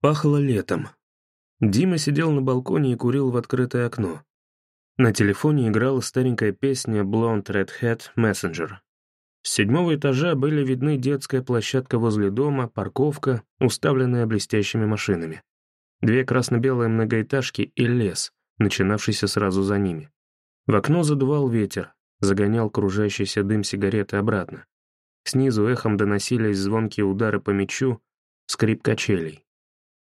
Пахло летом. Дима сидел на балконе и курил в открытое окно. На телефоне играла старенькая песня «Blonde Red Hat Messenger». С седьмого этажа были видны детская площадка возле дома, парковка, уставленная блестящими машинами. Две красно-белые многоэтажки и лес, начинавшийся сразу за ними. В окно задувал ветер, загонял кружащийся дым сигареты обратно. Снизу эхом доносились звонкие удары по мячу, скрип качелей.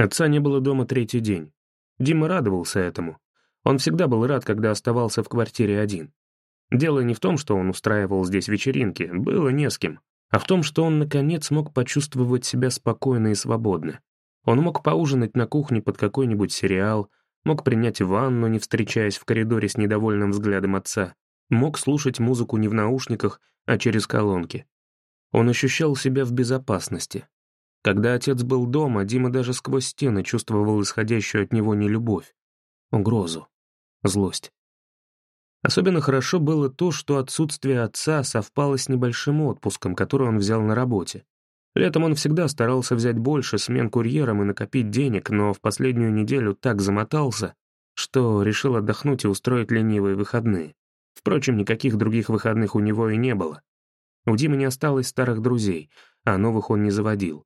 Отца не было дома третий день. Дима радовался этому. Он всегда был рад, когда оставался в квартире один. Дело не в том, что он устраивал здесь вечеринки, было не с кем, а в том, что он, наконец, мог почувствовать себя спокойно и свободно. Он мог поужинать на кухне под какой-нибудь сериал, мог принять ванну, не встречаясь в коридоре с недовольным взглядом отца, мог слушать музыку не в наушниках, а через колонки. Он ощущал себя в безопасности, когда отец был дома, Дима даже сквозь стены чувствовал исходящую от него нелюбовь, угрозу, злость. Особенно хорошо было то, что отсутствие отца совпало с небольшим отпуском, который он взял на работе. Летом он всегда старался взять больше смен курьером и накопить денег, но в последнюю неделю так замотался, что решил отдохнуть и устроить ленивые выходные. Впрочем, никаких других выходных у него и не было. У Димы не осталось старых друзей, а новых он не заводил.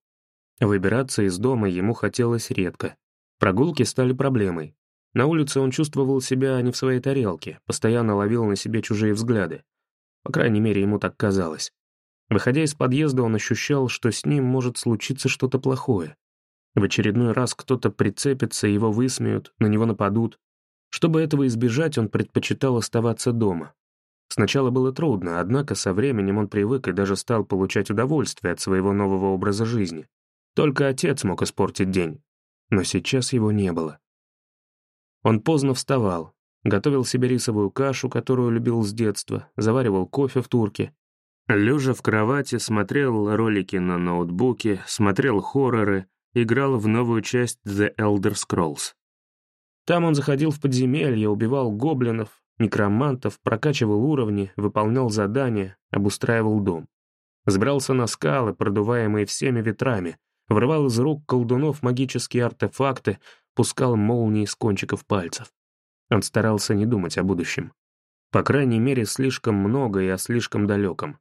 Выбираться из дома ему хотелось редко. Прогулки стали проблемой. На улице он чувствовал себя не в своей тарелке, постоянно ловил на себе чужие взгляды. По крайней мере, ему так казалось. Выходя из подъезда, он ощущал, что с ним может случиться что-то плохое. В очередной раз кто-то прицепится, его высмеют, на него нападут. Чтобы этого избежать, он предпочитал оставаться дома. Сначала было трудно, однако со временем он привык и даже стал получать удовольствие от своего нового образа жизни. Только отец мог испортить день, но сейчас его не было. Он поздно вставал, готовил себе рисовую кашу, которую любил с детства, заваривал кофе в турке. Лежа в кровати, смотрел ролики на ноутбуке, смотрел хорроры, играл в новую часть The Elder Scrolls. Там он заходил в подземелье, убивал гоблинов, некромантов, прокачивал уровни, выполнял задания, обустраивал дом. Сбрался на скалы, продуваемые всеми ветрами, врывал из рук колдунов магические артефакты, пускал молнии с кончиков пальцев. Он старался не думать о будущем. По крайней мере, слишком много и о слишком далеком.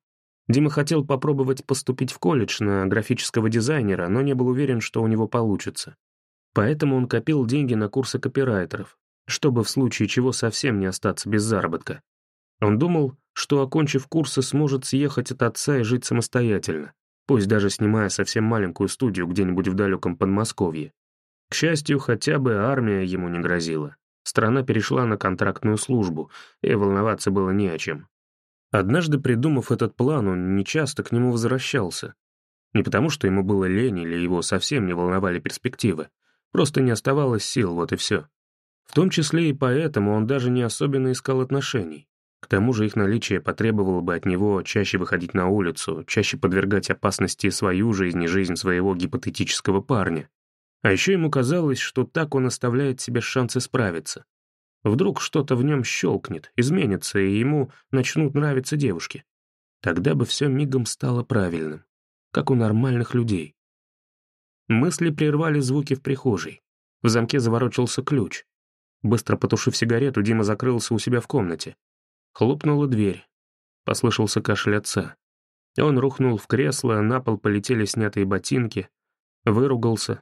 Дима хотел попробовать поступить в колледж на графического дизайнера, но не был уверен, что у него получится. Поэтому он копил деньги на курсы копирайтеров, чтобы в случае чего совсем не остаться без заработка. Он думал, что, окончив курсы, сможет съехать от отца и жить самостоятельно пусть даже снимая совсем маленькую студию где-нибудь в далеком Подмосковье. К счастью, хотя бы армия ему не грозила. Страна перешла на контрактную службу, и волноваться было не о чем. Однажды, придумав этот план, он нечасто к нему возвращался. Не потому, что ему было лень или его совсем не волновали перспективы. Просто не оставалось сил, вот и все. В том числе и поэтому он даже не особенно искал отношений. К тому же их наличие потребовало бы от него чаще выходить на улицу, чаще подвергать опасности свою жизнь и жизнь своего гипотетического парня. А еще ему казалось, что так он оставляет себе шансы справиться. Вдруг что-то в нем щелкнет, изменится, и ему начнут нравиться девушки. Тогда бы все мигом стало правильным, как у нормальных людей. Мысли прервали звуки в прихожей. В замке заворочился ключ. Быстро потушив сигарету, Дима закрылся у себя в комнате. Хлопнула дверь. Послышался кашель отца. Он рухнул в кресло, на пол полетели снятые ботинки. Выругался.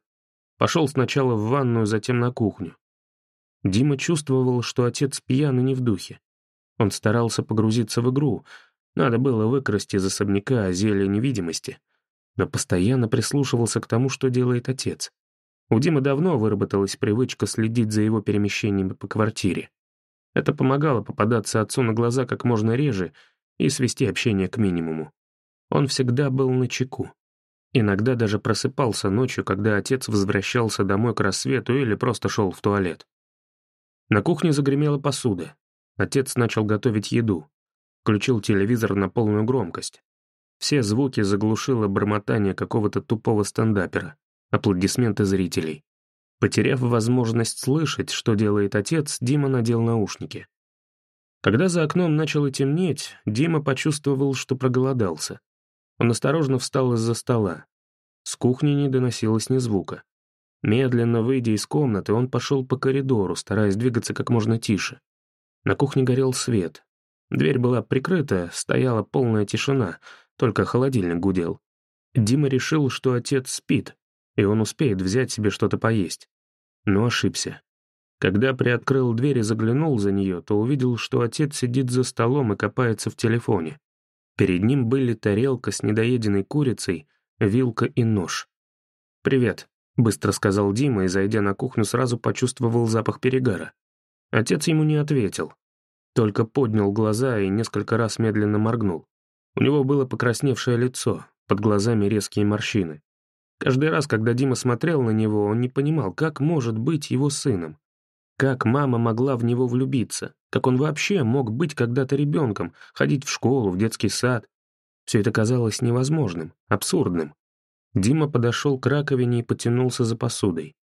Пошел сначала в ванную, затем на кухню. Дима чувствовал, что отец пьян и не в духе. Он старался погрузиться в игру. Надо было выкрасть из особняка зелье невидимости. Но постоянно прислушивался к тому, что делает отец. У Димы давно выработалась привычка следить за его перемещениями по квартире. Это помогало попадаться отцу на глаза как можно реже и свести общение к минимуму. Он всегда был на чеку. Иногда даже просыпался ночью, когда отец возвращался домой к рассвету или просто шел в туалет. На кухне загремела посуда. Отец начал готовить еду. Включил телевизор на полную громкость. Все звуки заглушило бормотание какого-то тупого стендапера, аплодисменты зрителей. Потеряв возможность слышать, что делает отец, Дима надел наушники. Когда за окном начало темнеть, Дима почувствовал, что проголодался. Он осторожно встал из-за стола. С кухни не доносилось ни звука. Медленно выйдя из комнаты, он пошел по коридору, стараясь двигаться как можно тише. На кухне горел свет. Дверь была прикрыта, стояла полная тишина, только холодильник гудел. Дима решил, что отец спит, и он успеет взять себе что-то поесть. Но ошибся. Когда приоткрыл дверь и заглянул за нее, то увидел, что отец сидит за столом и копается в телефоне. Перед ним были тарелка с недоеденной курицей, вилка и нож. «Привет», — быстро сказал Дима и, зайдя на кухню, сразу почувствовал запах перегара. Отец ему не ответил, только поднял глаза и несколько раз медленно моргнул. У него было покрасневшее лицо, под глазами резкие морщины. Каждый раз, когда Дима смотрел на него, он не понимал, как может быть его сыном. Как мама могла в него влюбиться? Как он вообще мог быть когда-то ребенком, ходить в школу, в детский сад? Все это казалось невозможным, абсурдным. Дима подошел к раковине и потянулся за посудой.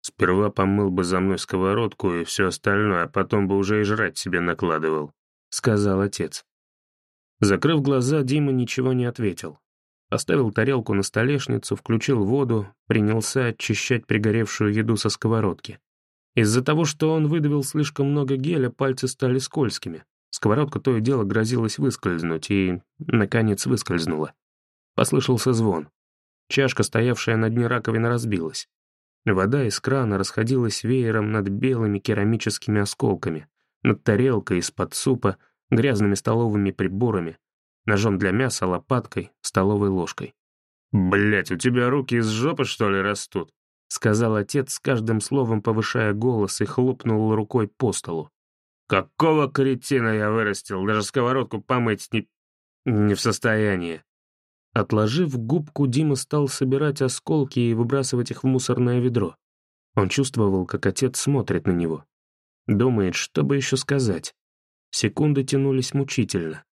«Сперва помыл бы за мной сковородку и все остальное, а потом бы уже и жрать себе накладывал», — сказал отец. Закрыв глаза, Дима ничего не ответил. Поставил тарелку на столешницу, включил воду, принялся очищать пригоревшую еду со сковородки. Из-за того, что он выдавил слишком много геля, пальцы стали скользкими. Сковородка то и дело грозилась выскользнуть, и, наконец, выскользнула. Послышался звон. Чашка, стоявшая на дне раковины, разбилась. Вода из крана расходилась веером над белыми керамическими осколками, над тарелкой из-под супа, грязными столовыми приборами, ножом для мяса, лопаткой, столовой ложкой. «Блядь, у тебя руки из жопы, что ли, растут?» сказал отец с каждым словом повышая голос и хлопнул рукой по столу. «Какого кретина я вырастил, даже сковородку помыть не... не в состоянии». Отложив губку, Дима стал собирать осколки и выбрасывать их в мусорное ведро. Он чувствовал, как отец смотрит на него. Думает, что бы еще сказать. Секунды тянулись мучительно.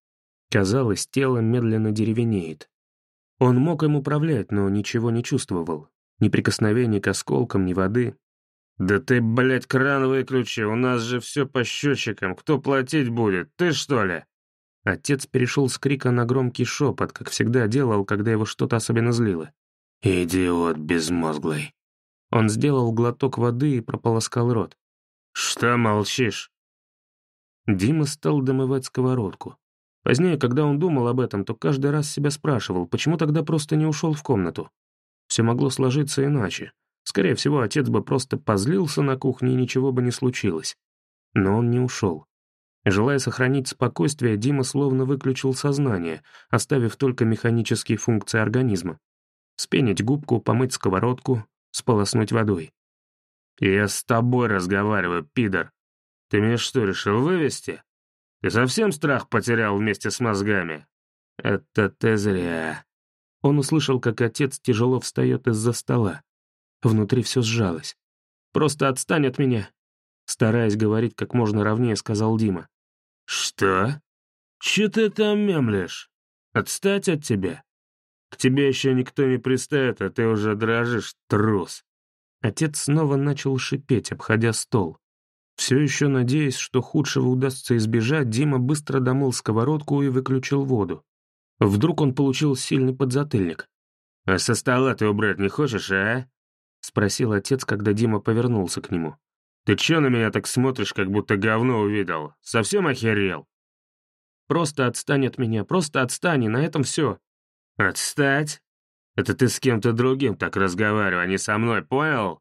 Казалось, тело медленно деревенеет. Он мог им управлять, но ничего не чувствовал. Ни прикосновений к осколкам, ни воды. «Да ты, блядь, кран выключи, у нас же все по счетчикам, кто платить будет, ты что ли?» Отец перешел с крика на громкий шепот, как всегда делал, когда его что-то особенно злило. «Идиот безмозглый». Он сделал глоток воды и прополоскал рот. «Что молчишь?» Дима стал домывать сковородку. Позднее, когда он думал об этом, то каждый раз себя спрашивал, почему тогда просто не ушел в комнату. Все могло сложиться иначе. Скорее всего, отец бы просто позлился на кухне и ничего бы не случилось. Но он не ушел. Желая сохранить спокойствие, Дима словно выключил сознание, оставив только механические функции организма. Спенить губку, помыть сковородку, сполоснуть водой. «Я с тобой разговариваю, пидор. Ты меня что, решил вывести? Ты совсем страх потерял вместе с мозгами?» «Это ты зря». Он услышал, как отец тяжело встает из-за стола. Внутри все сжалось. «Просто отстань от меня!» Стараясь говорить как можно ровнее, сказал Дима. «Что? Че ты там мемлешь? Отстать от тебя? К тебе еще никто не пристает, а ты уже дрожишь, трус!» Отец снова начал шипеть, обходя стол. Все еще надеясь, что худшего удастся избежать, Дима быстро домыл сковородку и выключил воду. Вдруг он получил сильный подзатыльник. «А со стола ты убрать не хочешь, а?» — спросил отец, когда Дима повернулся к нему. «Ты чё на меня так смотришь, как будто говно увидел? Совсем охерел?» «Просто отстань от меня, просто отстань, и на этом все. «Отстать? Это ты с кем-то другим так разговаривай, а не со мной, понял?»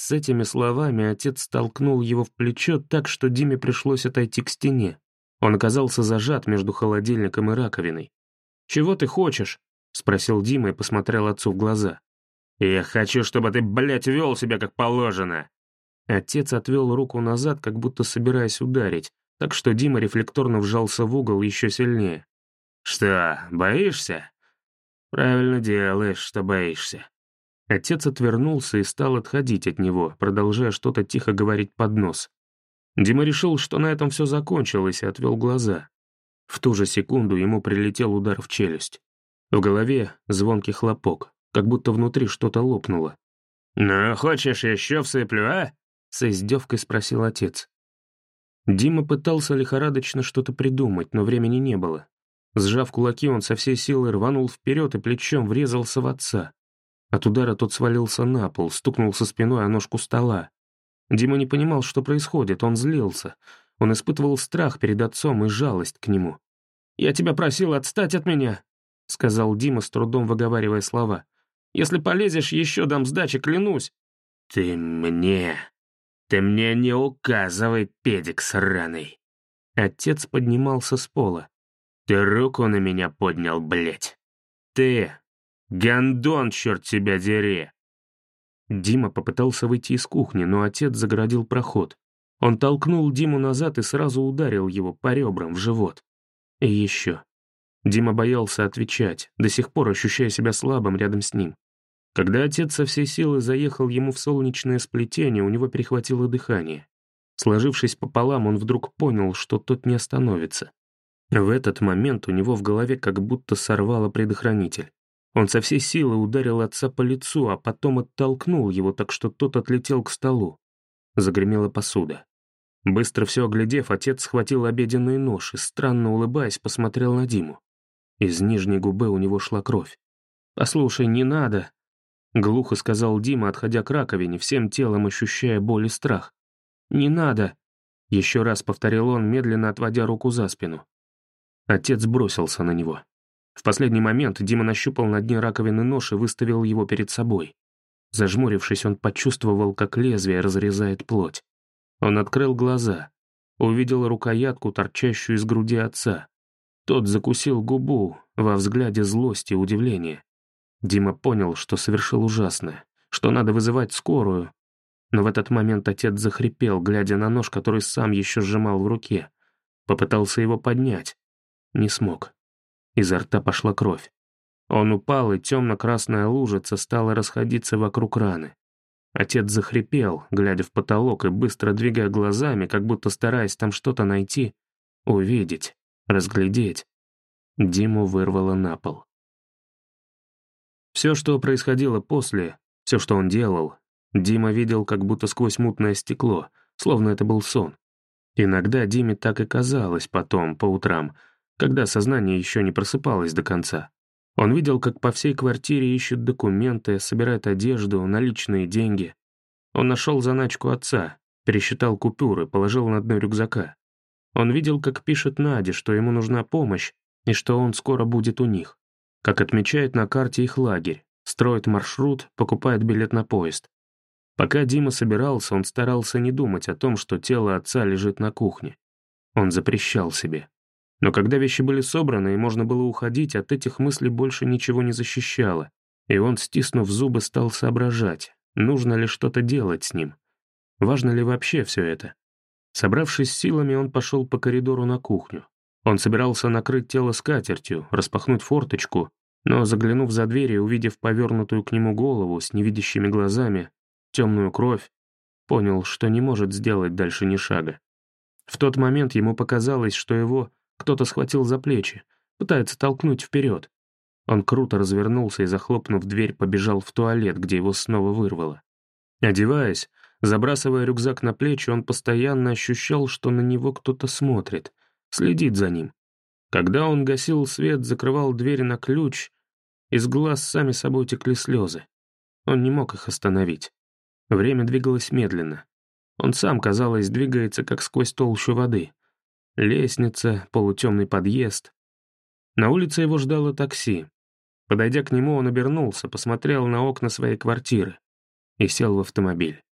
С этими словами отец столкнул его в плечо так, что Диме пришлось отойти к стене. Он оказался зажат между холодильником и раковиной. «Чего ты хочешь?» — спросил Дима и посмотрел отцу в глаза. «Я хочу, чтобы ты, блядь, вел себя как положено!» Отец отвел руку назад, как будто собираясь ударить, так что Дима рефлекторно вжался в угол еще сильнее. «Что, боишься?» «Правильно делаешь, что боишься». Отец отвернулся и стал отходить от него, продолжая что-то тихо говорить под нос. Дима решил, что на этом все закончилось, и отвел глаза. В ту же секунду ему прилетел удар в челюсть. В голове звонкий хлопок, как будто внутри что-то лопнуло. «Ну, хочешь, еще всыплю, а?» — с издевкой спросил отец. Дима пытался лихорадочно что-то придумать, но времени не было. Сжав кулаки, он со всей силы рванул вперед и плечом врезался в отца. От удара тот свалился на пол, стукнулся спиной о ножку стола. Дима не понимал, что происходит, он злился. Он испытывал страх перед отцом и жалость к нему. «Я тебя просил отстать от меня», — сказал Дима, с трудом выговаривая слова. «Если полезешь, еще дам сдачи, клянусь». «Ты мне... Ты мне не указывай, педик сраный!» Отец поднимался с пола. «Ты руку на меня поднял, блядь! Ты! Гондон, черт тебя дери!» Дима попытался выйти из кухни, но отец загородил проход. Он толкнул Диму назад и сразу ударил его по ребрам в живот. И еще. Дима боялся отвечать, до сих пор ощущая себя слабым рядом с ним. Когда отец со всей силы заехал ему в солнечное сплетение, у него перехватило дыхание. Сложившись пополам, он вдруг понял, что тот не остановится. В этот момент у него в голове как будто сорвало предохранитель. Он со всей силы ударил отца по лицу, а потом оттолкнул его, так что тот отлетел к столу. Загремела посуда. Быстро все оглядев, отец схватил обеденный нож и, странно улыбаясь, посмотрел на Диму. Из нижней губы у него шла кровь. «Послушай, не надо», — глухо сказал Дима, отходя к раковине, всем телом ощущая боль и страх. «Не надо», — еще раз повторил он, медленно отводя руку за спину. Отец бросился на него. В последний момент Дима нащупал на дне раковины нож и выставил его перед собой. Зажмурившись, он почувствовал, как лезвие разрезает плоть. Он открыл глаза, увидел рукоятку, торчащую из груди отца. Тот закусил губу, во взгляде злости и удивления. Дима понял, что совершил ужасное, что надо вызывать скорую. Но в этот момент отец захрипел, глядя на нож, который сам еще сжимал в руке. Попытался его поднять. Не смог. Изо рта пошла кровь. Он упал, и темно-красная лужица стала расходиться вокруг раны. Отец захрипел, глядя в потолок и быстро двигая глазами, как будто стараясь там что-то найти, увидеть, разглядеть. Диму вырвало на пол. Все, что происходило после, все, что он делал, Дима видел как будто сквозь мутное стекло, словно это был сон. Иногда Диме так и казалось потом, по утрам, когда сознание еще не просыпалось до конца. Он видел, как по всей квартире ищут документы, собирают одежду, наличные деньги. Он нашел заначку отца, пересчитал купюры, положил на дно рюкзака. Он видел, как пишет Наде, что ему нужна помощь и что он скоро будет у них. Как отмечает на карте их лагерь, строит маршрут, покупает билет на поезд. Пока Дима собирался, он старался не думать о том, что тело отца лежит на кухне. Он запрещал себе. Но когда вещи были собраны и можно было уходить, от этих мыслей больше ничего не защищало, и он, стиснув зубы, стал соображать, нужно ли что-то делать с ним. Важно ли вообще все это? Собравшись силами, он пошел по коридору на кухню. Он собирался накрыть тело скатертью, распахнуть форточку, но, заглянув за дверь и увидев повернутую к нему голову с невидящими глазами, темную кровь, понял, что не может сделать дальше ни шага. В тот момент ему показалось, что его кто-то схватил за плечи, пытается толкнуть вперед. Он круто развернулся и, захлопнув дверь, побежал в туалет, где его снова вырвало. Одеваясь, забрасывая рюкзак на плечи, он постоянно ощущал, что на него кто-то смотрит, следит за ним. Когда он гасил свет, закрывал дверь на ключ, из глаз сами собой текли слезы. Он не мог их остановить. Время двигалось медленно. Он сам, казалось, двигается, как сквозь толщу воды. Лестница, полутемный подъезд. На улице его ждало такси. Подойдя к нему, он обернулся, посмотрел на окна своей квартиры и сел в автомобиль.